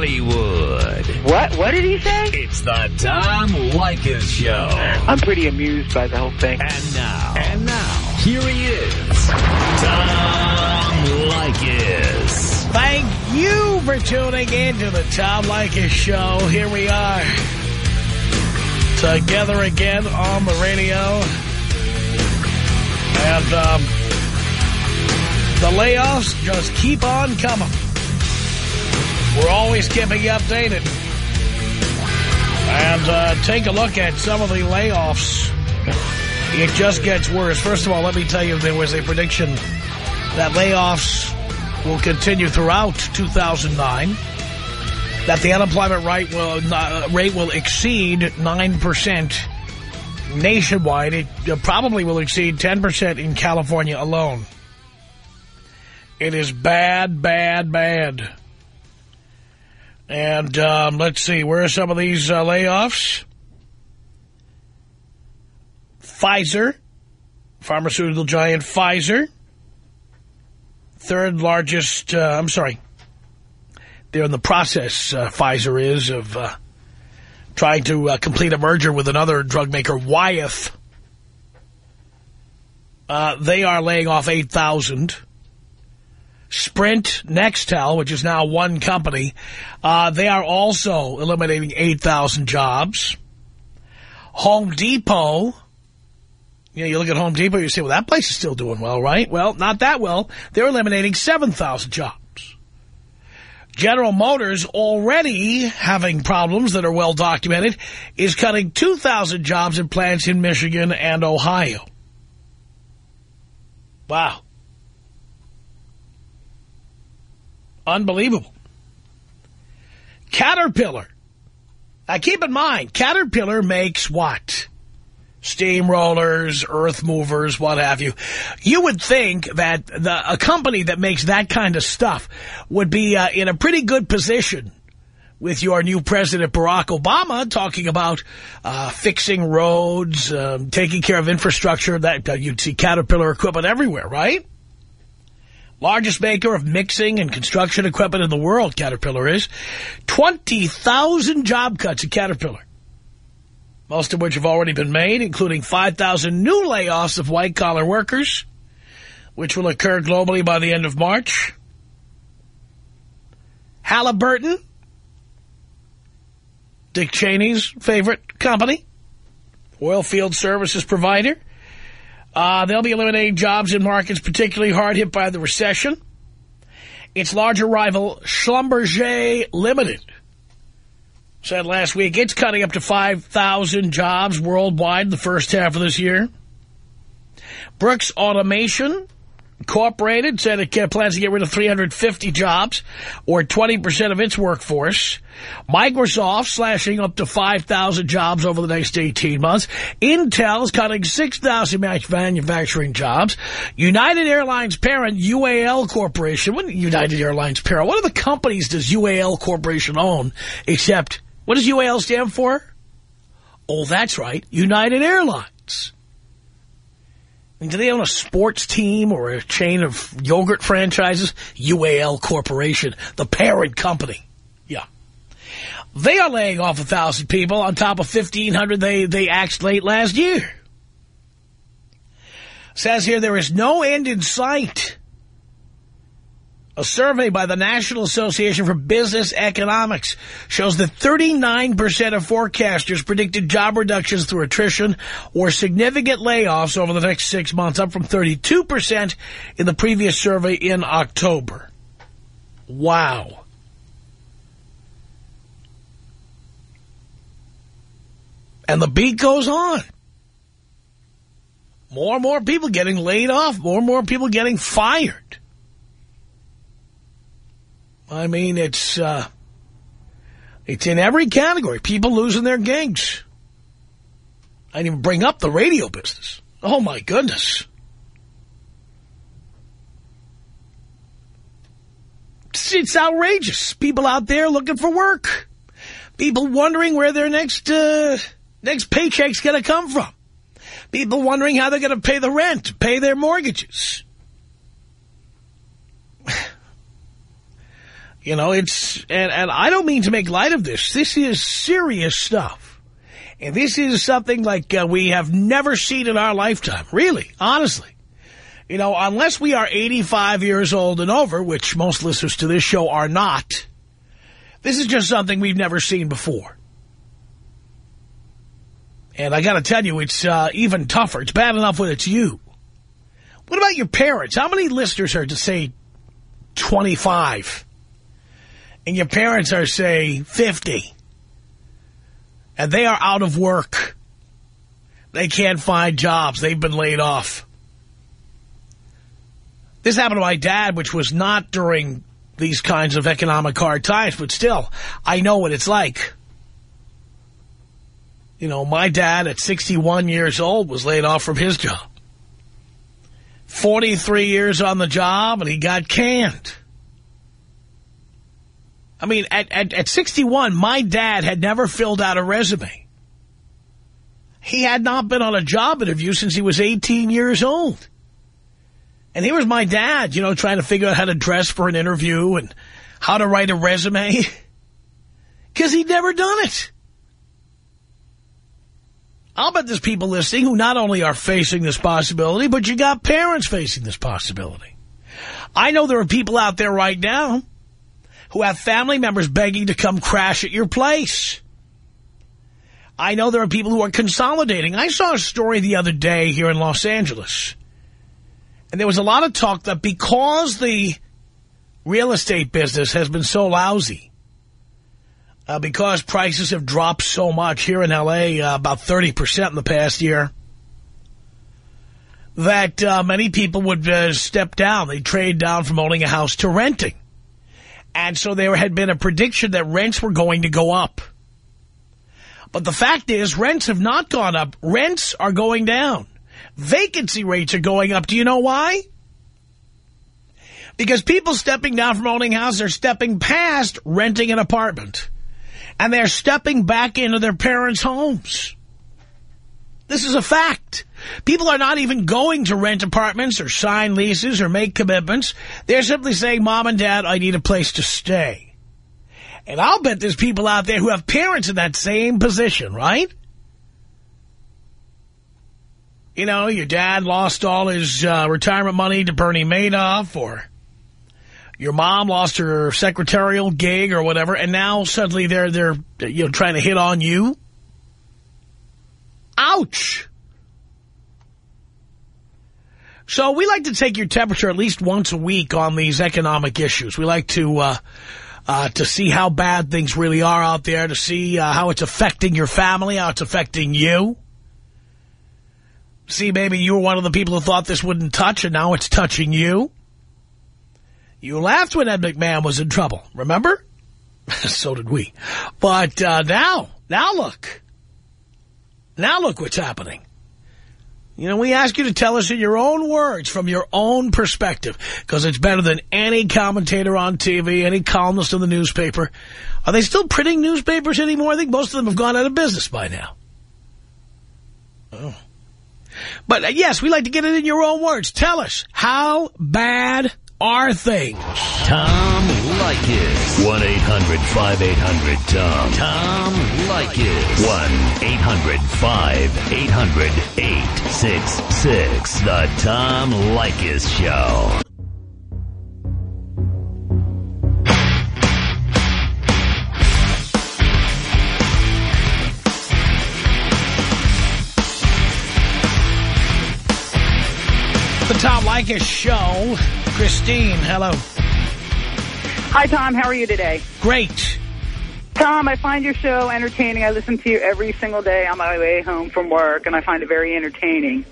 Hollywood. What? What did he say? It's the Tom Leykis Show. I'm pretty amused by the whole thing. And now. And now. Here he is. Tom Leykis. Thank you for tuning in to the Tom Leykis Show. Here we are. Together again on the radio. And um, the layoffs just keep on coming. We're always keeping you updated. And uh, take a look at some of the layoffs. It just gets worse. First of all, let me tell you, there was a prediction that layoffs will continue throughout 2009, that the unemployment rate will, uh, rate will exceed 9% nationwide. It uh, probably will exceed 10% in California alone. It is bad, bad, bad. And um, let's see, where are some of these uh, layoffs? Pfizer, pharmaceutical giant Pfizer, third largest, uh, I'm sorry, they're in the process, uh, Pfizer is, of uh, trying to uh, complete a merger with another drug maker, Wyeth. Uh, they are laying off 8,000. Sprint, Nextel, which is now one company, uh, they are also eliminating 8,000 jobs. Home Depot, you know, you look at Home Depot, you say, well, that place is still doing well, right? Well, not that well. They're eliminating 7,000 jobs. General Motors, already having problems that are well documented, is cutting 2,000 jobs in plants in Michigan and Ohio. Wow. Unbelievable. Caterpillar. Now keep in mind, Caterpillar makes what? Steamrollers, earth movers, what have you. You would think that the, a company that makes that kind of stuff would be uh, in a pretty good position with your new President Barack Obama talking about uh, fixing roads, um, taking care of infrastructure. That uh, You'd see Caterpillar equipment everywhere, right? Largest maker of mixing and construction equipment in the world, Caterpillar is. 20,000 job cuts at Caterpillar. Most of which have already been made, including 5,000 new layoffs of white-collar workers, which will occur globally by the end of March. Halliburton, Dick Cheney's favorite company, oil field services provider, uh, they'll be eliminating jobs in markets particularly hard hit by the recession. Its larger rival, Schlumberger Limited, said last week it's cutting up to 5,000 jobs worldwide the first half of this year. Brooks Automation Incorporated said it plans to get rid of 350 jobs, or 20% of its workforce. Microsoft slashing up to 5,000 jobs over the next 18 months. Intel is cutting 6,000 manufacturing jobs. United Airlines parent, UAL Corporation. What United Airlines parent? What other companies does UAL Corporation own? Except, what does UAL stand for? Oh, that's right, United Airlines. Do they own a sports team or a chain of yogurt franchises? UAL Corporation, the parent company. Yeah. They are laying off a 1,000 people on top of 1,500 they, they axed late last year. Says here there is no end in sight. A survey by the National Association for Business Economics shows that 39% of forecasters predicted job reductions through attrition or significant layoffs over the next six months, up from 32% in the previous survey in October. Wow. And the beat goes on. More and more people getting laid off, more and more people getting fired. I mean, it's uh, it's in every category. People losing their gigs. I didn't even bring up the radio business. Oh, my goodness. It's, it's outrageous. People out there looking for work. People wondering where their next uh, next paycheck's going to come from. People wondering how they're going to pay the rent, pay their mortgages. You know, it's, and, and I don't mean to make light of this. This is serious stuff. And this is something like uh, we have never seen in our lifetime. Really, honestly. You know, unless we are 85 years old and over, which most listeners to this show are not, this is just something we've never seen before. And I got to tell you, it's uh, even tougher. It's bad enough when it's you. What about your parents? How many listeners are to say 25? And your parents are, say, 50. And they are out of work. They can't find jobs. They've been laid off. This happened to my dad, which was not during these kinds of economic hard times, but still, I know what it's like. You know, my dad at 61 years old was laid off from his job. 43 years on the job, and he got canned. I mean, at, at, at 61, my dad had never filled out a resume. He had not been on a job interview since he was 18 years old. And here was my dad, you know, trying to figure out how to dress for an interview and how to write a resume. Because he'd never done it. I'll bet there's people listening who not only are facing this possibility, but you got parents facing this possibility. I know there are people out there right now who have family members begging to come crash at your place. I know there are people who are consolidating. I saw a story the other day here in Los Angeles and there was a lot of talk that because the real estate business has been so lousy, uh, because prices have dropped so much here in L.A., uh, about 30% in the past year, that uh, many people would uh, step down. They'd trade down from owning a house to renting. And so there had been a prediction that rents were going to go up. But the fact is, rents have not gone up. Rents are going down. Vacancy rates are going up. Do you know why? Because people stepping down from owning houses are stepping past renting an apartment. And they're stepping back into their parents' homes. This is a fact. People are not even going to rent apartments or sign leases or make commitments. They're simply saying, Mom and Dad, I need a place to stay. And I'll bet there's people out there who have parents in that same position, right? you know, your dad lost all his uh, retirement money to Bernie Madoff or your mom lost her secretarial gig or whatever, and now suddenly they're, they're you know, trying to hit on you. Ouch. So we like to take your temperature at least once a week on these economic issues. We like to uh, uh, to see how bad things really are out there, to see uh, how it's affecting your family, how it's affecting you. See, maybe you were one of the people who thought this wouldn't touch, and now it's touching you. You laughed when Ed McMahon was in trouble, remember? so did we. But uh, now, now look. Now look what's happening. You know, we ask you to tell us in your own words, from your own perspective, because it's better than any commentator on TV, any columnist in the newspaper. Are they still printing newspapers anymore? I think most of them have gone out of business by now. Oh. But uh, yes, we like to get it in your own words. Tell us, how bad are things? Tom Leykis. 1-800-5800-TOM. Tom Leykis. 1-800-5800-866. The Tom Leykis Show. the Tom Leykis Show. Christine, hello. Hi, Tom. How are you today? Great. Tom, I find your show entertaining. I listen to you every single day on my way home from work, and I find it very entertaining.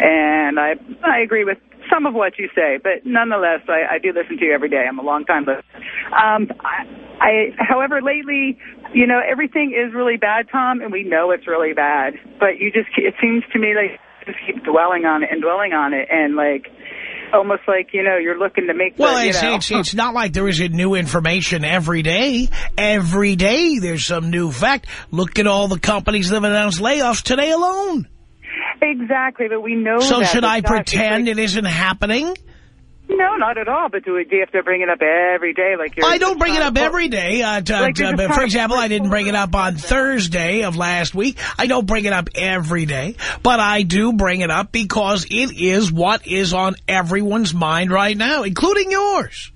And I I agree with some of what you say, but nonetheless, I, I do listen to you every day. I'm a long time listener. Um, I, I, however, lately, you know, everything is really bad, Tom, and we know it's really bad. But you just, it seems to me like just keep dwelling on it and dwelling on it and like almost like, you know, you're looking to make Well, the, it's, it's, it's not like there isn't new information every day. Every day there's some new fact. Look at all the companies that have announced layoffs today alone. Exactly, but we know So should I pretend it's it isn't happening? No, not at all. But do, we, do you have to bring it up every day? Like you're I don't bring it up every day. Uh, to, Like, to- for example, I didn't bring it up on. Thursday of last week. I don't bring it up every day, but I do bring it up because it is what is on everyone's mind right now, including yours.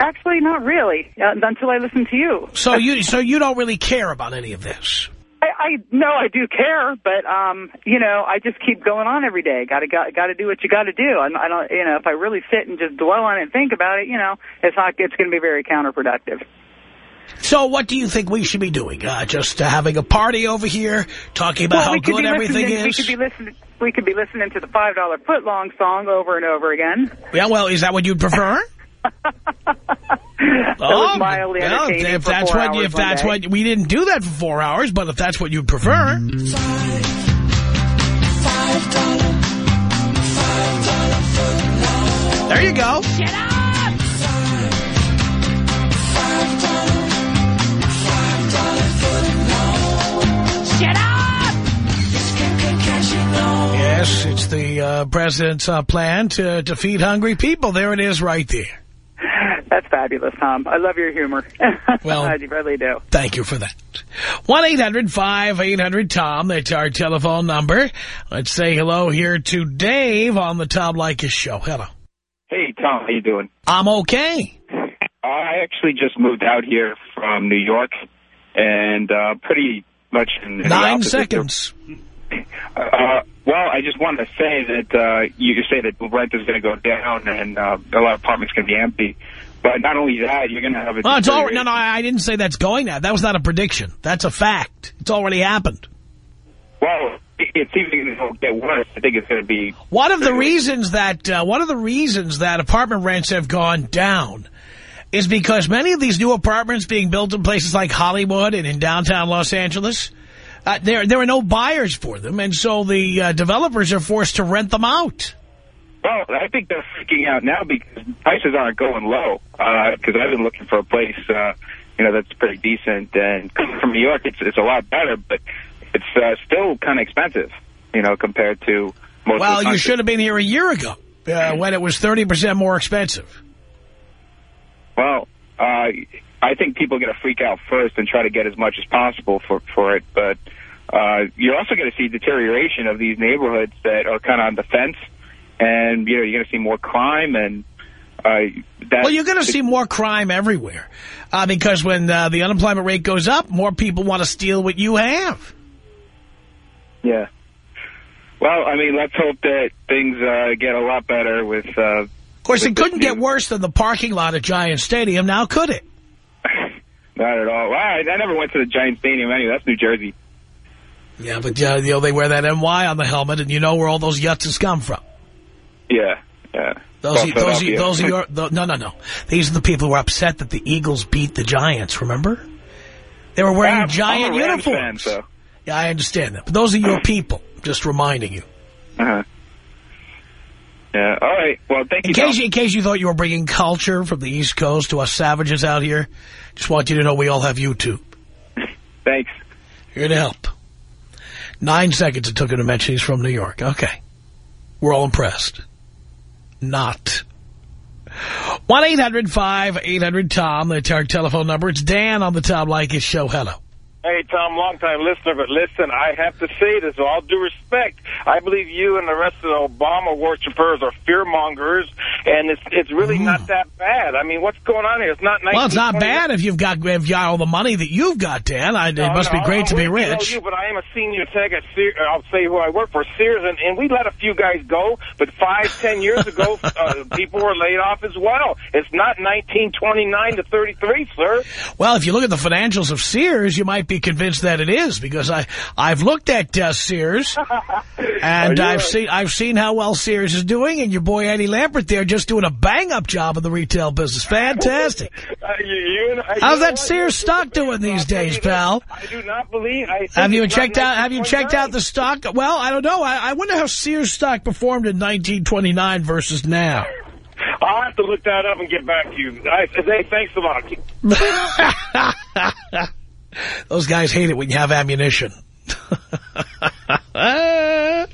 Actually, not really. Uh, until I listen to you. So you, so you don't really care about any of this. I, I no, I do care, but um, you know, I just keep going on every day. Got to got, got to do what you got to do. I, I don't, you know, if I really sit and just dwell on it and think about it, you know, it's not. It's going to be very counterproductive. So what do you think we should be doing? Uh, just uh, having a party over here, talking about well, how good everything is? We could be listening. We could be listening to the five dollar foot long song over and over again. Yeah, well, is that what you'd prefer? That was mildly well, entertaining if for that's four what hours if one that's day. what we didn't do that for four hours, but if that's what you'd prefer, five, five there you go. Shut up! Shut up! Yes, it's the uh, president's uh, plan to, to feed hungry people. There it is right there. That's fabulous, Tom. I love your humor. Well- I really do. Thank you for that. 1-800-5800-TOM. That's our telephone number. Let's say hello here to Dave on the Tom Leykis show. Hello. Hey, Tom, how you doing? I'm okay. I actually just moved out here from New York, and uh, pretty much in the Nine opposite seconds. Uh, well, I just wanted to say that uh, you you say that rent is going to go down and uh, a lot of apartments going to be empty. But not only that, you're going to have a Well, it's all, no, no, I didn't say that's going now. That was not a prediction. That's a fact. It's already happened. Well, it- it's even going to get worse. I think it's going to be One of the reasons that uh, one of the reasons that apartment rents have gone down is because many of these new apartments being built in places like Hollywood and in downtown Los Angeles, uh, there there are no buyers for them, and so the uh, developers are forced to rent them out. Well, I think they're freaking out now because prices aren't going low. Because I've been looking for a place, uh, you know, that's pretty decent. And coming from New York, it's it's a lot better, but it's uh, still kind of expensive, you know, compared to most. Well, of the you should have been here a year ago uh, when it was 30% more expensive. Well, uh, I think people are going to freak out first and try to get as much as possible for for it, but. Uh, you're also going to see deterioration of these neighborhoods that are kind of on the fence, and you know you're going to see more crime and uh, that. Well, you're going to see more crime everywhere uh, because when uh, the unemployment rate goes up, more people want to steal what you have. Yeah. Well, I mean, let's hope that things uh, get a lot better with. Uh, Of course, With it couldn't get worse than the parking lot at Giant Stadium, now could it? not at all. Well, I, I never went to the Giant Stadium anyway. That's New Jersey. Yeah, but uh, you know they wear that NY on the helmet, and you know where all those yutzes come from. Yeah, yeah. Those, are, those, are, those are your tho- no, no, no. These are the people who were upset that the Eagles beat the Giants. Remember? They were wearing I'm- I'm giant Rams uniforms. Fan, so. Yeah, I understand that, but those are your people. Just reminding you. Uh-huh. Yeah. All right. Well, thank In you. case, you, in case you thought you were bringing culture from the East Coast to us savages out here, just want you to know we all have YouTube. Thanks. Here to help. Nine seconds it took him to mention he's from New York. Okay. We're all impressed. Not. 1-800-5800-TOM. That's our telephone number. It's Dan on the Tom Leykis show. Hello. Hey, Tom, long-time listener, but listen, I have to say this with all due respect. I believe you and the rest of the Obama worshippers are fear-mongers, and it's it's really not that bad. I mean, what's going on here? It's not Mm. Well, it's not bad if you've got if you got all the money that you've got, Dan. I, it must no, be great I to be rich. You, but I am a senior tech at Sears. I'll say who I work for, Sears, and, and we let a few guys go. But five, ten years ago, uh, people were laid off as well. It's not 1929 to 33, sir. Well, if you look at the financials of Sears, you might be convinced that it is because I I've looked at uh, Sears and I've seen I've seen how well Sears is doing, and your boy Eddie Lampert there just doing a bang up job in the retail business. Fantastic. Uh, you, you, and How's that? Sears stock doing these days, pal? I do not believe. I Have you checked out? Have you checked out the stock? Well, I don't know. I, I wonder how Sears stock performed in 1929 versus now. I'll have to look that up and get back to you. I, hey, thanks a lot. Those guys hate it when you have ammunition.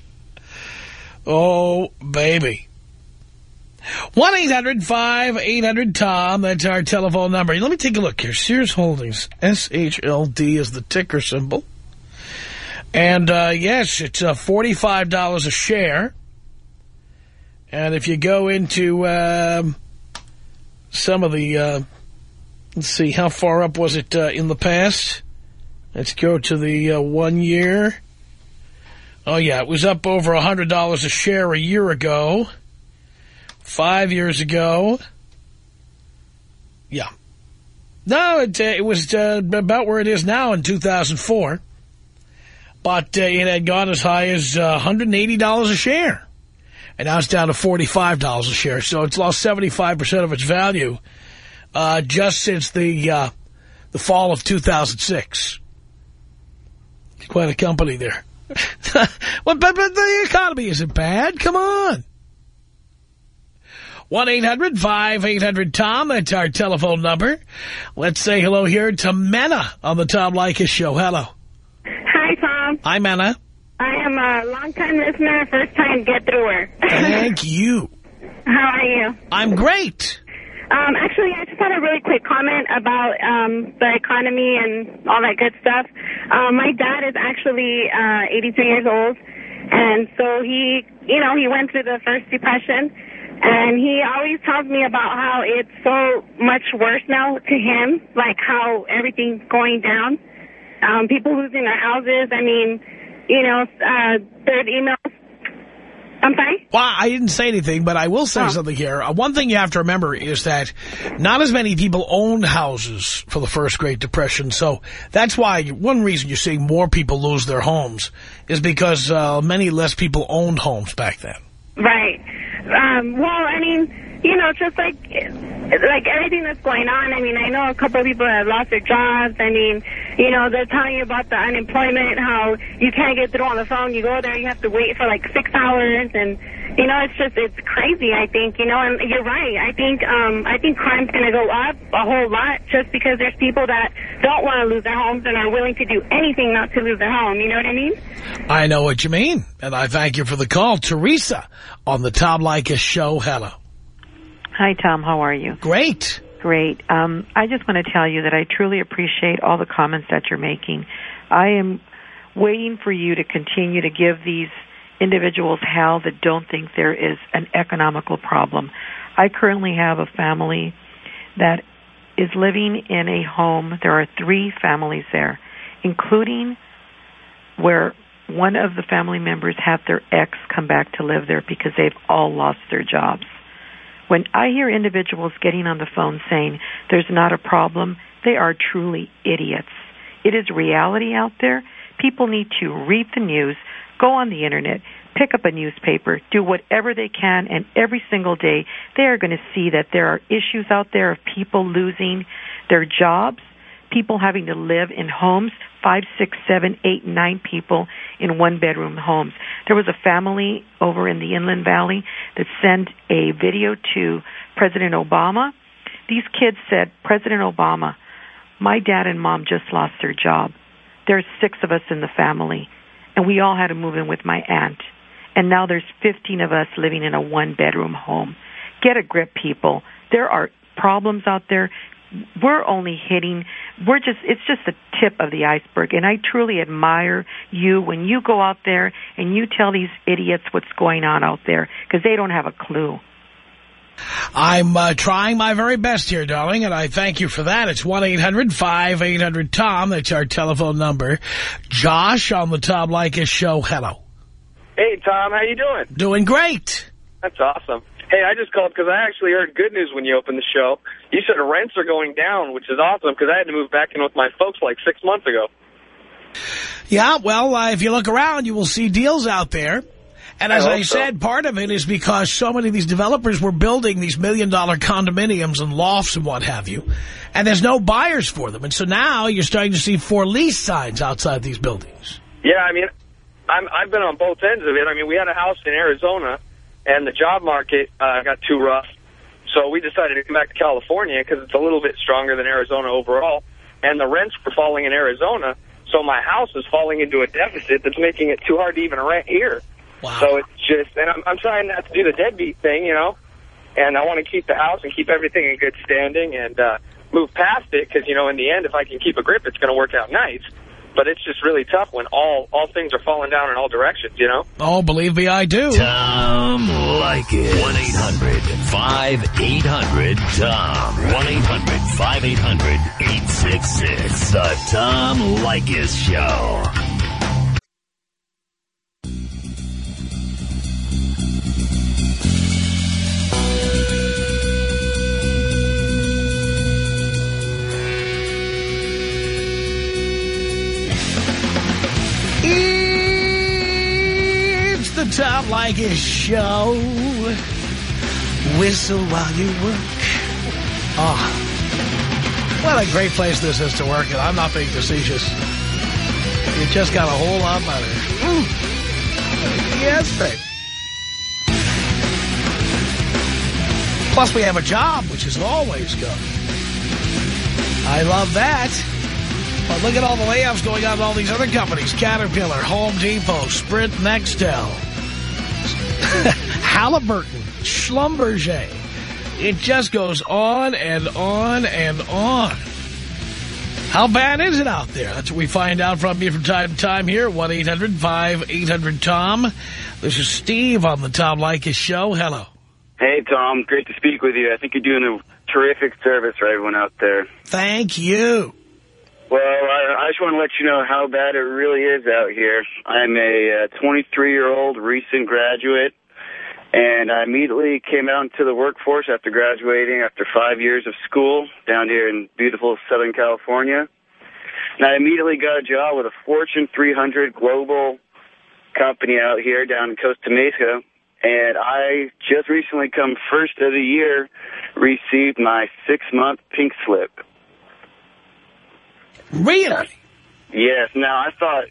oh, baby. 1-800-5800-TOM. That's our telephone number. Let me take a look here. Sears Holdings. S-H-L-D is the ticker symbol. And, uh, yes, it's uh, $45 a share. And if you go into um, some of the, uh, let's see, how far up was it uh, in the past? Let's go to the uh, one year. Oh, yeah, it was up over $100 a share a year ago. Five years ago. Yeah. No, it, uh, it was uh, about where it is now in 2004. But uh, it had gone as high as uh, $180 a share. And now it's down to $45 a share. So it's lost 75% of its value uh, just since the uh, the fall of 2006. Quite a company there. well, but, but the economy isn't bad. Come on. 1-800-5800-TOM. That's our telephone number. Let's say hello here to Mena on the Tom Leykis show. Hello. Hi, Tom. Hi, Mena. I am a long-time listener, first-time get-througher. Thank you. How are you? I'm great. Um, actually, I just had a really quick comment about um, the economy and all that good stuff. Um, my dad is actually uh, 83 years old, and so he, you know, he went through the first depression, and he always tells me about how it's so much worse now to him, like how everything's going down. Um, people losing their houses. I mean, you know, uh, third emails. I'm sorry? Well, I didn't say anything, but I will say Oh. something here. Uh, one thing you have to remember is that not as many people owned houses for the first Great Depression. So that's why one reason you're seeing more people lose their homes is because uh, many less people owned homes back then. Right. Um, well, I mean, you know, just like like everything that's going on. I mean, I know a couple of people have lost their jobs. I mean, you know, they're telling you about the unemployment, how you can't get through on the phone. You go there, you have to wait for like six hours, and you know, it's just it's crazy. I think, you know, and you're right. I think um, I think crime's going to go up a whole lot just because there's people that don't want to lose their homes and are willing to do anything not to lose their home. You know what I mean? I know what you mean, and I thank you for the call. Teresa on the Tom Leykis show. Hello. Hi, Tom. How are you? Great. Great. Um, I just want to tell you that I truly appreciate all the comments that you're making. I am waiting for you to continue to give these individuals hell that don't think there is an economical problem. I currently have a family that is living in a home. There are three families there, including where one of the family members had their ex come back to live there because they've all lost their jobs. When I hear individuals getting on the phone saying there's not a problem, they are truly idiots. It is reality out there. People need to read the news, go on the internet, pick up a newspaper, do whatever they can, and every single day they are going to see that there are issues out there of people losing their jobs, people having to live in homes, five, six, seven, eight, nine people in one bedroom homes. There was a family over in the Inland Valley that sent a video to President Obama. These kids said, President Obama, my dad and mom just lost their job. There's six of us in the family, and we all had to move in with my aunt. And now there's 15 of us living in a one bedroom home. Get a grip, people. There are problems out there we're only hitting we're just it's just the tip of the iceberg and i truly admire you when you go out there and you tell these idiots what's going on out there because they don't have a clue I'm uh, trying my very best here, darling, and I thank you for that. It's 1-800-5800-TOM. That's our telephone number. Josh on the Tom Leykis show. Hello. Hey, Tom, how you doing? Doing great. That's awesome. Hey, I just called because I actually heard good news when you opened the show. You said rents are going down, which is awesome because I had to move back in with my folks like six months ago. Yeah, well, uh, if you look around, you will see deals out there. And as I I, hope so. said, part of it is because so many of these developers were building these million-dollar condominiums and lofts and what have you, and there's no buyers for them. And so now you're starting to see for lease signs outside these buildings. Yeah, I mean, I'm, I've been on both ends of it. I mean, we had a house in Arizona, and the job market uh, got too rough. So we decided to come back to California because it's a little bit stronger than Arizona overall. And the rents were falling in Arizona, so my house is falling into a deficit that's making it too hard to even rent here. Wow. So it's just, and I'm, I'm trying not to do the deadbeat thing, you know. and I want to keep the house and keep everything in good standing and uh, move past it because, you know, in the end, if I can keep a grip, it's going to work out nice. But it's just really tough when all, all things are falling down in all directions, you know? Oh, believe me, I do. Tom Leykis. 1-800-5800-TOM. 1-800-5800-866. The Tom Leykis Show. Tom Leykis Show. Whistle while you work. Oh, what a great place this is to work in. I'm not being facetious. It just got a whole lot better. Mm. Yes, babe. Plus, we have a job, which is always good. I love that. But look at all the layoffs going on in all these other companies. Caterpillar, Home Depot, Sprint, Nextel, Halliburton, Schlumberger. It just goes on and on and on. How bad is it out there? That's what we find out from you from time to time here. 1-800-5800-TOM. This is Steve on the Tom Leykis Show. Hello. Hey, Tom. Great to speak with you. I think you're doing a terrific service for everyone out there. Thank you. Well, I, I just want to let you know how bad it really is out here. I'm a uh, 23-year-old recent graduate, and I immediately came out into the workforce after graduating after five years of school down here in beautiful Southern California. And I immediately got a job with a Fortune 300 global company out here down in Costa Mesa. And I just recently come first of the year received my six-month pink slip. Really? Yes. Now, I thought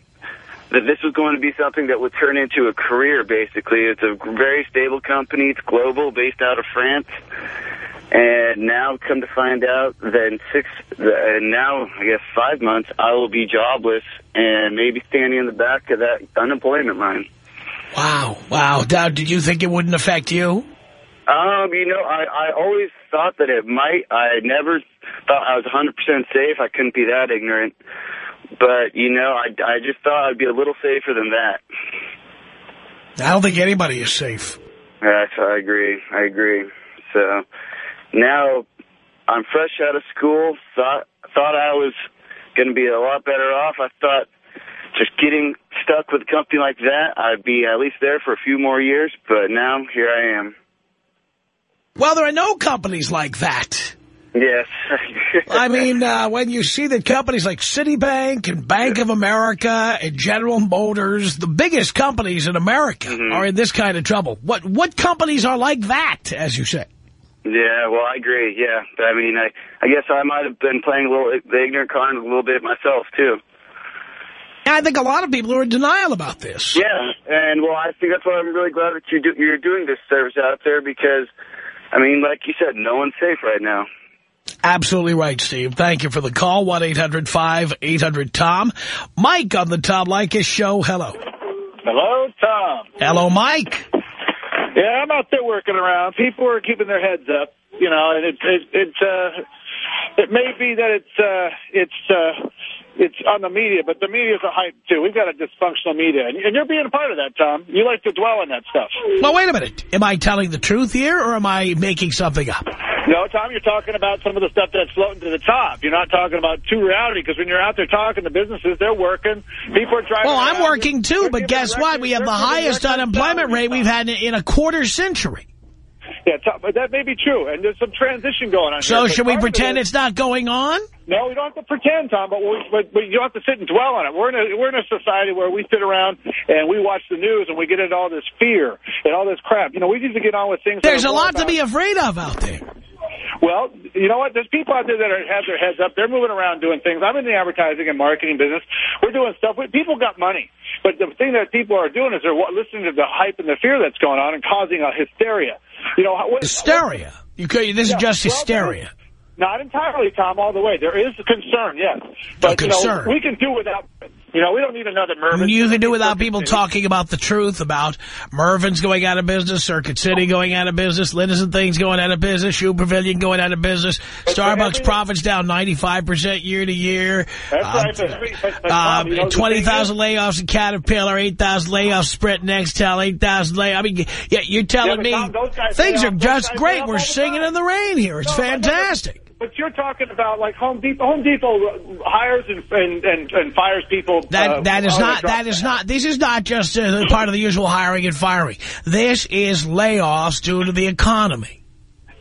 that this was going to be something that would turn into a career, basically. It's a very stable company. It's global, based out of France. And now, come to find out that in six, and now, I guess, five months, I will be jobless and maybe standing in the back of that unemployment line. Wow. Wow. Now, did you think it wouldn't affect you? Um, you know, I, I always thought that it might. I never thought I was 100% safe. I couldn't be that ignorant. But, you know, I, I just thought I'd be a little safer than that. I don't think anybody is safe. Yes, I agree. I agree. So now I'm fresh out of school. Thought thought I was going to be a lot better off. I thought just getting stuck with a company like that, I'd be at least there for a few more years. But now here I am. Well, there are no companies like that. Yes. I mean, uh, when you see that companies like Citibank and Bank of America and General Motors, the biggest companies in America, Mm-hmm. are in this kind of trouble. What what companies are like that, as you say? Yeah, well, I agree. Yeah, I mean, I I guess I might have been playing a little the ignorant card a little bit myself too. And I think a lot of people are in denial about this. Yeah, and well, I think that's why I'm really glad that you do, you're doing this service out there because, I mean, like you said, no one's safe right now. Absolutely right, Steve. Thank you for the call. 1-800-5800-TOM. Mike on the Tom Leykis Show. Hello. Hello, Tom. Hello, Mike. Yeah, I'm out there working around. People are keeping their heads up, you know, and it it it uh, it may be that it's uh, it's uh, it's on the media, but the media's a hype too. We've got a dysfunctional media, and and you're being a part of that, Tom. You like to dwell on that stuff. Well, wait a minute. Am I telling the truth here, or am I making something up? No, Tom, you're talking about some of the stuff that's floating to the top. You're not talking about true reality because when you're out there talking to businesses, they're working. People are driving. Well, I'm working too, but guess what? We have the highest unemployment rate we've had in a quarter century. Yeah, Tom, but that may be true, and there's some transition going on. So here, should we of it pretend is- it's not going on? No, we don't have to pretend, Tom, but, we, but, but you don't have to sit and dwell on it. We're in a we're in a society where we sit around and we watch the news and we get into all this fear and all this crap. You know, we need to get on with things. There's a lot to be afraid of out there. Well, you know what? There's people out there that are, have their heads up. They're moving around doing things. I'm in the advertising and marketing business. We're doing stuff. We- People got money. But the thing that people are doing is they're listening to the hype and the fear that's going on and causing a hysteria. You know, what, Hysteria. You could, this is Yeah, just well, hysteria. Not entirely, Tom, all the way. There is concern, yes. But, concern. you know, we can do without You know, we don't need another Mervyn. You can do without people talking about the truth about Mervyn's going out of business, Circuit City going out of business, Linens and Things going out of business, Shoe Pavilion going out of business, Starbucks profits down 95% year to year, That's uh, right. But, but, but, uh, you know, 20,000 layoffs in Caterpillar, 8,000 layoffs Sprint, Nextel, 8,000 layoffs. I mean, yeah, you're telling but me things are just great. We're singing in the rain here. It's No, fantastic. But you're talking about like Home Depot. Home Depot hires and and, and, and fires people. That uh, that is not that is not this is not just uh, part of the usual hiring and firing. This is layoffs due to the economy.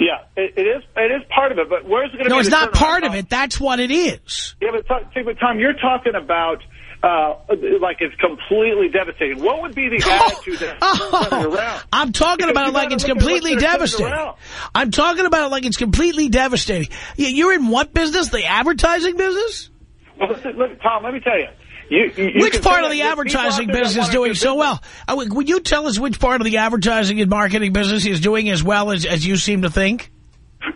Yeah, it, it is. It is part of it. But where's it going to No, be? it's not part of it. That's what it is. Yeah, but see, but Tom, you're talking about uh, like it's completely devastating. What would be the attitude that's turning around? I'm talking Because about it like it's look at what's completely gonna turn it devastating. I'm talking about it like it's completely devastating. You- You're in what business? The advertising business? Well, listen, look, Tom, let me tell you. You, you, you which part of the that there's people out advertising business is doing so business. well? Uh, would- you tell us which part of the advertising and marketing business is doing as well as, as you seem to think?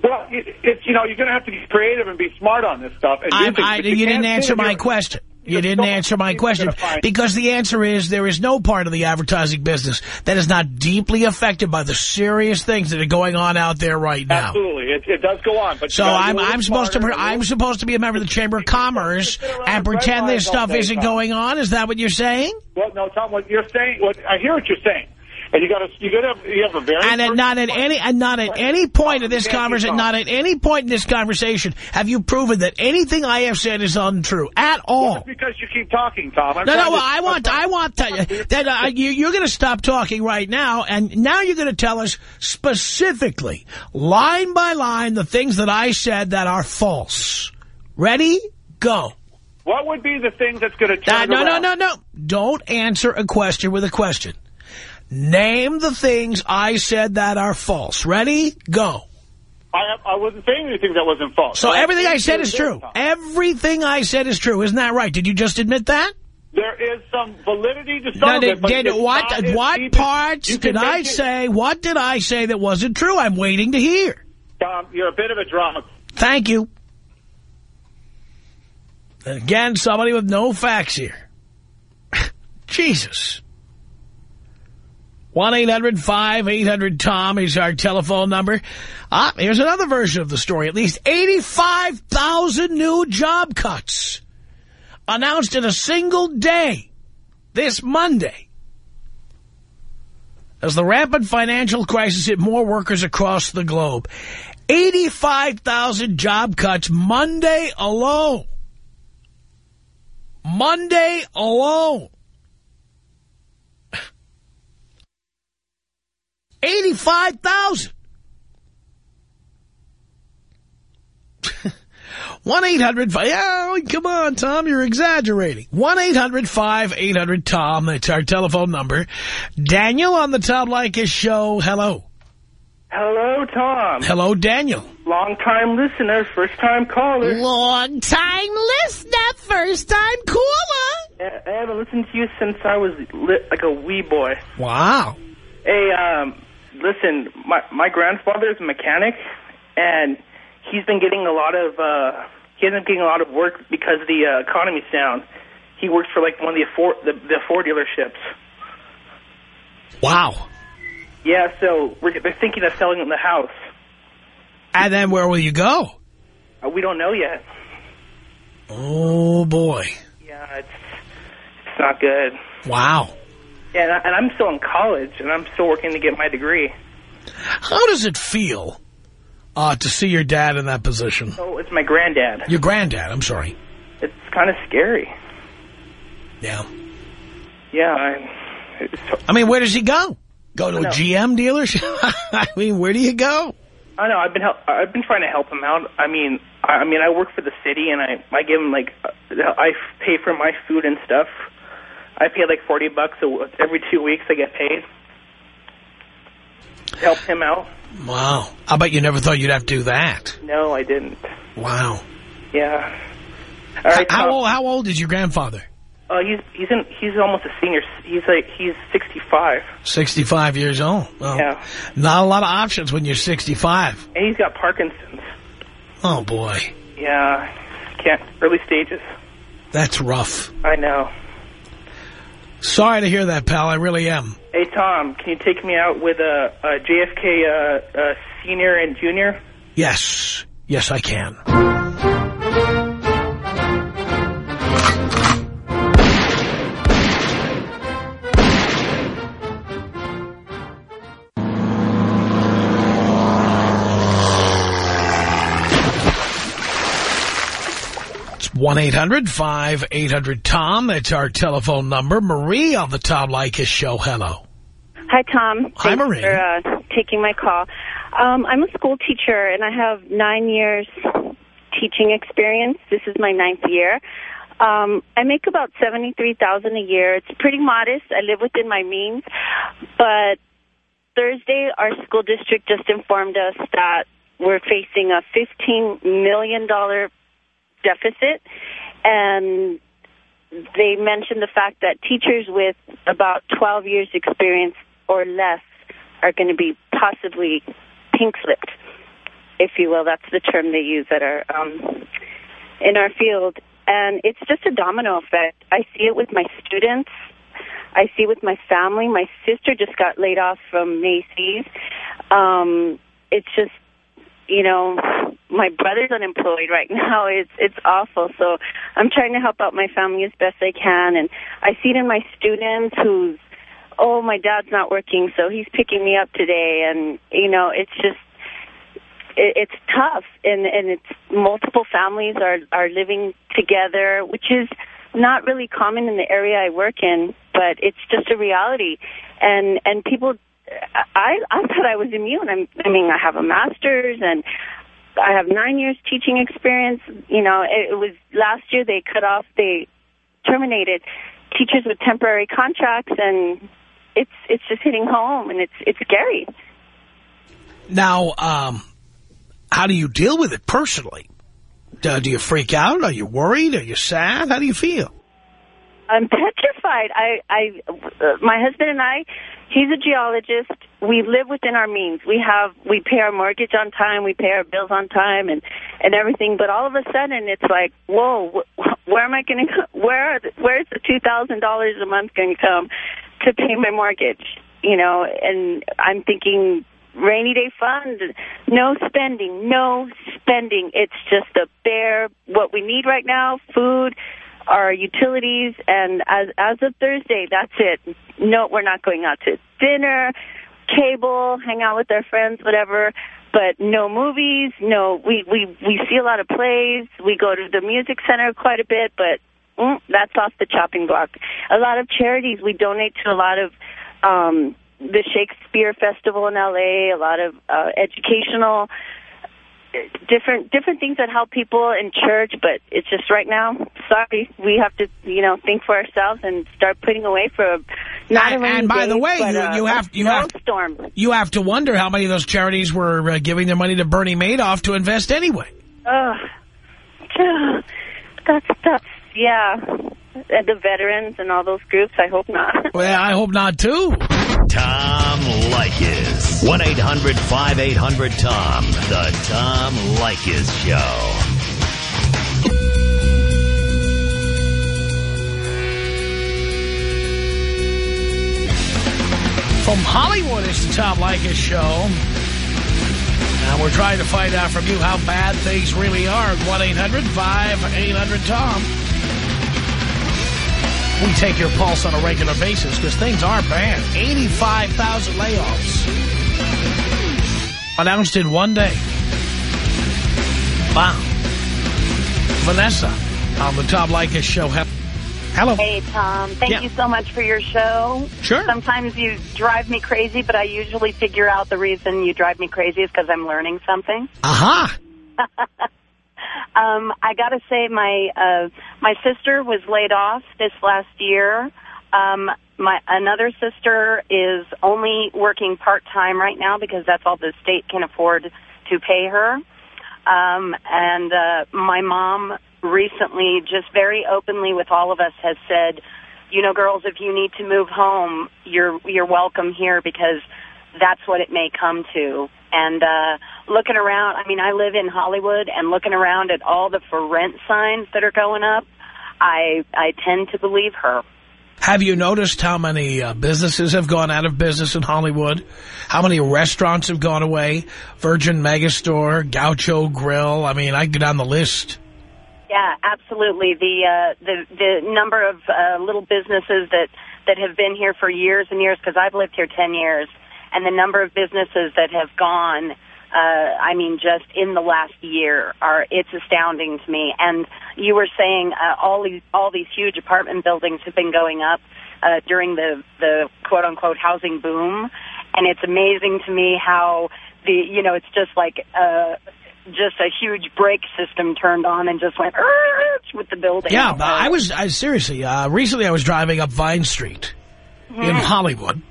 Well, it, it's you know you're going to have to be creative and be smart on this stuff. And I'm, I, but you, didn't answer my question. You didn't answer my question you're gonna find. because the answer is there is no part of the advertising business that is not deeply affected by the serious things that are going on out there right now. Absolutely, it, it does go on. But So you gotta be I'm I'm supposed to smarter, pre- a little- I'm supposed to be a member of the Chamber of Commerce and pretend this stuff isn't going on. Is that what you're saying? Well, no, Tom. What you're saying? What I hear what you're saying, and you got to you got to you have a very And at not at any and not at any point in this conversation, not at any point in this conversation have you proven that anything I have said is untrue at all. That's because you keep talking, Tom. I'm No, no, to- I want, I want to, that uh, you, you're going to stop talking right now, and now you're going to tell us specifically, line by line, the things that I said that are false. Ready? Go. What would be the thing that's going to turn Uh, no, no, no, no. Don't answer a question with a question. Name the things I said that are false. Ready? Go. I, I wasn't saying anything that wasn't false. So All everything I said is true. Tom. Everything I said is true. Isn't that right? Did you just admit that? There is some validity to some No, of it, did- what what parts did I it- say? What did I say that wasn't true? I'm waiting to hear. Tom, you're a bit of a drama. Thank you. And again, somebody with no facts here. Jesus. 1-800-5800-TOM is our telephone number. Ah, here's another version of the story. At least 85,000 new job cuts announced in a single day this Monday. As the rampant financial crisis hit more workers across the globe. 85,000 job cuts Monday alone. Monday alone. 85,000. 1-800, yeah, come on, Tom, you're exaggerating. 1-800-5800-TOM, that's our telephone number. Daniel on the Tom Leykis show, hello. Hello, Tom. Hello, Daniel. Long-time listener, first-time caller. Long-time listener, first-time caller. I haven't listened to you since I was li like a wee boy. Wow. Hey, um, listen, my my grandfather is a mechanic, and he's been getting a lot of uh, he hasn't been getting a lot of work because the uh, economy's down. He works for like one of the four the, the Ford dealerships. Wow. Yeah, so we're, they're thinking of selling the house. And then where will you go? Uh, we don't know yet. Oh, boy. Yeah, it's it's not good. Wow. Yeah, and, I, and I'm still in college, and I'm still working to get my degree. How does it feel uh, to see your dad in that position? Oh, it's my granddad. Your granddad, I'm sorry. It's kind of scary. Yeah. Yeah, I, I mean, where does he go? Go to a. GM dealership? I mean, where do you go? I know. I've been help, I've been trying to help him out. I mean, I, I mean, I work for the city, and I I give him like uh, I pay for my food and stuff. I pay like forty bucks a, w- every two weeks. I get paid. Help him out. Wow. I bet you never thought you'd have to do that. No, I didn't. Wow. Yeah. All right. how, old, how old is your grandfather? Uh, he's he's in he's almost a senior. He's like he's sixty five, 65 years old. Well, Yeah. Not a lot of options when you're 65. and he's got Parkinson's. Oh, boy. Yeah, can't early stages. That's rough. I know. Sorry to hear that, pal. I really am. Hey, Tom, can you take me out with a, a JFK uh, uh, senior and junior? Yes. Yes, I can. 1-800-5800-TOM. That's our telephone number. Marie on the Tom Leykis show. Hello. Hi, Tom. Hi, Thanks Marie. for uh, taking my call. Um, I'm a school teacher, and I have nine years teaching experience. This is my ninth year. Um, I make about seventy-three thousand a year. It's pretty modest. I live within my means, but Thursday, our school district just informed us that we're facing a fifteen million dollar deficit, and they mentioned the fact that teachers with about 12 years experience or less are going to be possibly pink slipped, if you will. That's the term they use at our um, in our field, and it's just a domino effect. I see it with my students. I see it with my family. My sister just got laid off from Macy's. Um, it's just you know, my brother's unemployed right now. It's it's awful. So I'm trying to help out my family as best I can, and I see it in my students who's, oh, my dad's not working, so he's picking me up today, and you know, it's just. It, it's tough, and and it's multiple families are are living together, which is not really common in the area I work in, but it's just a reality, and and people I I thought I was immune. I'm, I mean, I have a master's and I have nine years teaching experience. You know, it, it was last year they cut off, they terminated teachers with temporary contracts, and it's it's just hitting home, and it's it's scary. Now, um, how do you deal with it personally? Uh, do you freak out? Are you worried? Are you sad? How do you feel? I'm petrified. I, I, uh, my husband and I, he's a geologist. We live within our means. We have, we pay our mortgage on time. We pay our bills on time and, and everything. But all of a sudden, it's like, whoa, wh where am I going to, where, where's the $2,000 a month going to come to pay my mortgage? You know, and I'm thinking rainy day fund, no spending, no spending. It's just a bare, what we need right now, food, our utilities, and as as of Thursday, that's it. No, we're not going out to dinner, cable, hang out with our friends, whatever. But no movies. No, we we we see a lot of plays. We go to the music center quite a bit, but mm, that's off the chopping block. A lot of charities. We donate to a lot of. um the Shakespeare Festival in LA, a lot of uh, educational different different things that help people in church, but it's just right now, sorry, we have to, you know, think for ourselves and start putting away for not and, a rainy and by day, the way, but, you, uh, you have you have storm. you have to wonder how many of those charities were uh, giving their money to Bernie Madoff to invest anyway. Ugh. That's that's yeah. And the veterans and all those groups. I hope not. Well, I hope not too. Tom Leykis. 1-800-5800-TOM. The Tom Leykis Show. From Hollywood, it's the Tom Leykis Show. And we're trying to find out from you how bad things really are. 1-800-5800-TOM. We take your pulse on a regular basis because things are bad. 85,000 layoffs. Announced in one day. Wow. Vanessa on the Tom Leykis Show. Hello. Hey, Tom. Thank Yeah. you so much for your show. Sure. Sometimes you drive me crazy, but I usually figure out the reason you drive me crazy is because I'm learning something. Aha. um, I got to say, my uh, my sister was laid off this last year. Um, my another sister is only working part time right now because that's all the state can afford to pay her. Um, and uh, my mom recently, just very openly with all of us, has said, you know, girls, if you need to move home, you're you're welcome here because that's what it may come to. And uh, looking around, I mean, I live in Hollywood, and looking around at all the for rent signs that are going up, I I tend to believe her. Have you noticed how many uh, businesses have gone out of business in Hollywood? How many restaurants have gone away? Virgin Megastore, Gaucho Grill. I mean, I can go down the list. Yeah, absolutely. The uh, the the number of uh, little businesses that that have been here for years and years, because I've lived here ten years, and the number of businesses that have gone. Uh, I mean, just in the last year, are it's astounding to me. And you were saying uh, all these all these huge apartment buildings have been going up uh, during the the quote unquote housing boom, and it's amazing to me how the you know it's just like uh, just a huge brake system turned on and just went with the building. Yeah, I was I, seriously. Uh, recently, I was driving up Vine Street in Mhm. Hollywood,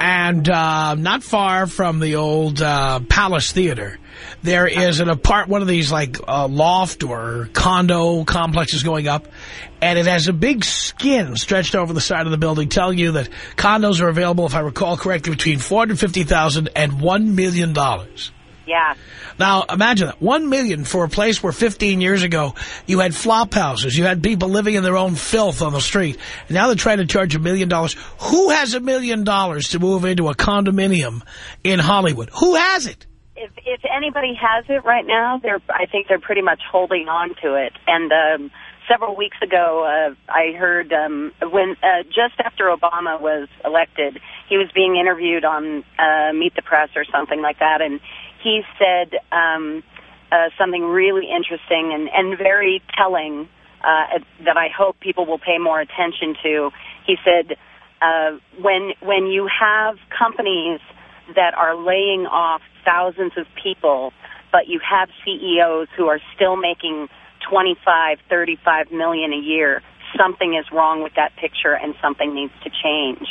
And uh, not far from the old uh, Palace Theater, there is an apart one of these like uh, loft or condo complexes going up, and it has a big skin stretched over the side of the building, telling you that condos are available, if I recall correctly, between 450000 and 1 million dollars. Yeah. Now, imagine that. One million for a place where 15 years ago you had flop houses. You had people living in their own filth on the street. And now they're trying to charge a million dollars. Who has a million dollars to move into a condominium in Hollywood? Who has it? if if anybody has it right now, they're I think they're pretty much holding on to it. And um, several weeks ago, uh, I heard um, when uh, just after Obama was elected, he was being interviewed on uh, Meet the Press or something like that, and he said um, uh, something really interesting and and very telling uh, that I hope people will pay more attention to. He said. Uh, when when you have companies that are laying off thousands of people, but you have CEOs who are still making 25, 35 million a year, something is wrong with that picture and something needs to change.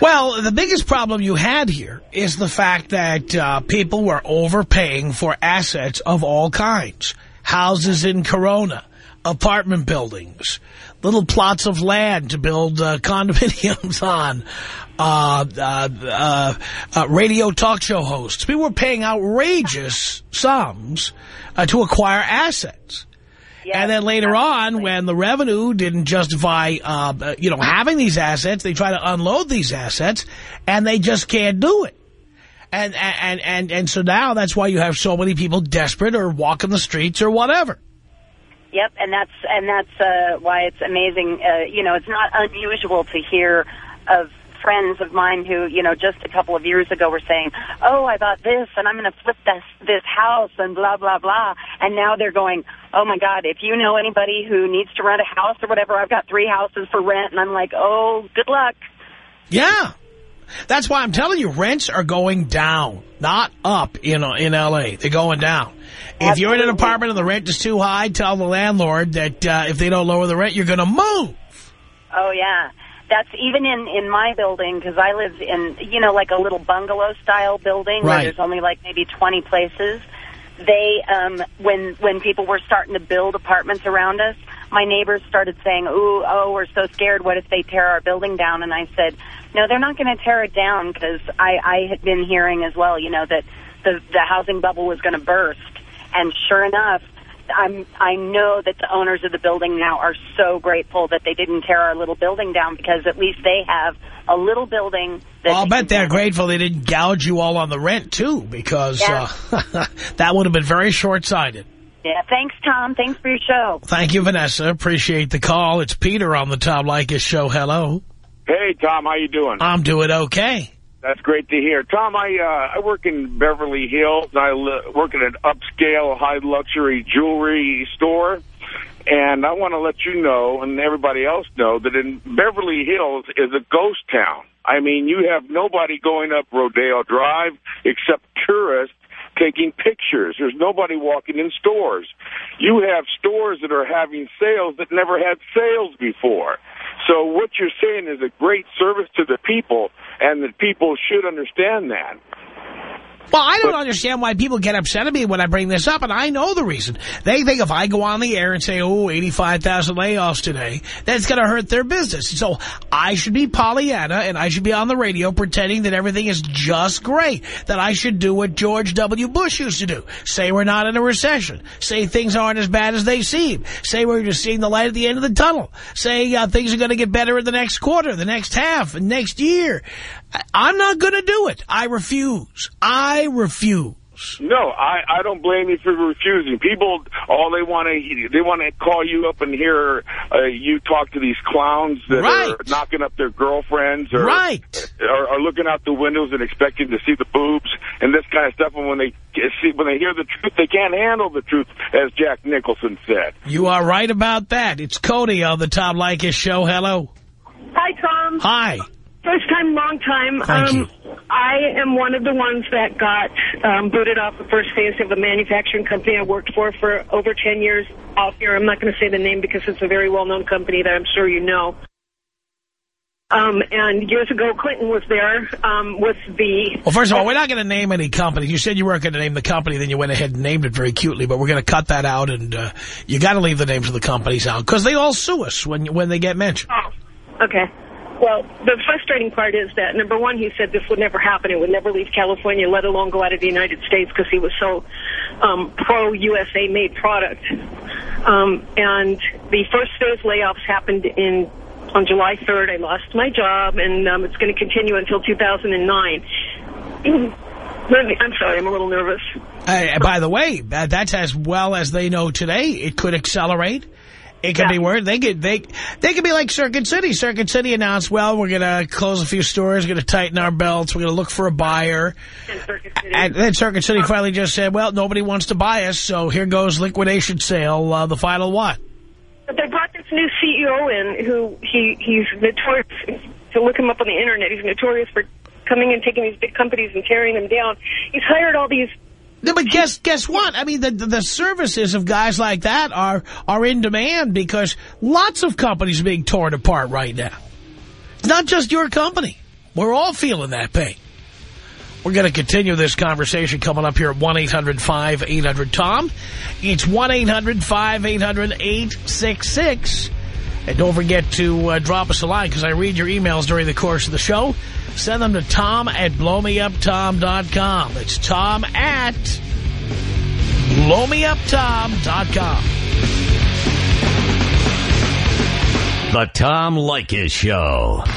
Well, the biggest problem you had here is the fact that uh, people were overpaying for assets of all kinds. Houses in Corona, apartment buildings, little plots of land to build uh, condominiums on, uh, uh, uh, uh, radio talk show hosts. People were paying outrageous sums to acquire assets. And then later on, when the revenue didn't justify, uh, uh, you know, having these assets, they try to unload these assets, and they just can't do it. And and and and so now that's why you have so many people desperate or walking the streets or whatever. Yep, and that's and that's uh, why it's amazing. Uh, you know, it's not unusual to hear of friends of mine who, you know, just a couple of years ago were saying, "Oh, I bought this, and I'm going to flip this this house, and blah blah blah," and now they're going, "Oh my God, if you know anybody who needs to rent a house or whatever, I've got three houses for rent," and I'm like, "Oh, good luck." Yeah. That's why I'm telling you, rents are going down, not up in uh, in L.A. They're going down. If you're in an apartment and the rent is too high, tell the landlord that uh, if they don't lower the rent, you're going to move. Oh yeah, that's even in in my building because I live in you know like a little bungalow style building where there's only like maybe 20 places. They um when when people were starting to build apartments around us, my neighbors started saying, "Ooh, oh, we're so scared. What if they tear our building down?" And I said, "No, they're not going to tear it down because I I had been hearing as well, you know, that the the housing bubble was going to burst." And sure enough, I'm I know that the owners of the building now are so grateful that they didn't tear our little building down because at least they have a little building that Well, I'll bet they're grateful they didn't gouge you all on the rent, too, because Yeah. uh, that would have been very short-sighted. Yeah, thanks Tom. Thanks for your show. Thank you, Vanessa. Appreciate the call. It's Peter on the Tom Leykis show. Hello. Hey, Tom, how you doing? I'm doing okay. That's great to hear. Tom, I uh, I work in Beverly Hills. I work in an upscale, high luxury jewelry store, and I want to let you know and everybody else know that in Beverly Hills is a ghost town. I mean, you have nobody going up Rodeo Drive except tourists taking pictures. There's nobody walking in stores. You have stores that are having sales that never had sales before. So what you're saying is a great service to the people, and the people should understand that. Well, I don't understand why people get upset at me when I bring this up, and I know the reason. They think if I go on the air and say, oh, 85,000 layoffs today, that's going to hurt their business. So I should be Pollyanna, and I should be on the radio pretending that everything is just great, that I should do what George W. Bush used to do. Say we're not in a recession. Say things aren't as bad as they seem. Say we're just seeing the light at the end of the tunnel. Say uh, things are going to get better in the next quarter, the next half, and next year. I'm not going to do it. I refuse. I refuse. No, I, I don't blame you for refusing. People, all they want to they want to call you up and hear uh, you talk to these clowns that right. are knocking up their girlfriends or, right. or, or looking out the windows and expecting to see the boobs and this kind of stuff. And when they see when they hear the truth, they can't handle the truth, as Jack Nicholson said. You are right about that. It's Cody on the Tom Leykis show. Hello. Hi, Tom. Hi. First time, long time. Thank um, you. I am one of the ones that got um, booted off the first phase of a manufacturing company I worked for for over 10 years off here. I'm not going to say the name because it's a very well-known company that I'm sure you know. Um, and years ago, Clinton was there um, with the... Well, first of all, we're not going to name any companies. You said you weren't going to name the company, then you went ahead and named it very cutely, but we're going to cut that out, and uh, you got to leave the names of the companies out, because they all sue us when when they get mentioned. Oh, okay. Well, the frustrating part is that, number one, he said this would never happen. It would never leave California, let alone go out of the United States, because he was so um, pro-USA made product. Um, and the first phase layoffs happened in on July 3rd. I lost my job, and um, it's going to continue until 2009. I'm sorry, I'm a little nervous. By the way, that, that's as well as they know today. It could accelerate. It could be worse. They could they they could be like Circuit City. Circuit City announced, well, we're going to close a few stores, we're going to tighten our belts, we're going to look for a buyer. And then Circuit City finally just said, well, nobody wants to buy us, so here goes liquidation sale, uh, the final one. But they brought this new CEO in who he he's notorious. To look him up on the internet, he's notorious for coming and taking these big companies and tearing them down. He's hired all these no, but guess guess what? I mean, the, the, services of guys like that are are in demand because lots of companies are being torn apart right now. It's not just your company. We're all feeling that pain. We're going to continue this conversation coming up here at 1-800-5800-TOM. It's 1-800-5800-866. And don't forget to uh, drop us a line because I read your emails during the course of the show. Send them to tom at blowmeuptom.com. It's tom at blowmeuptom.com. The Tom Leykis Show.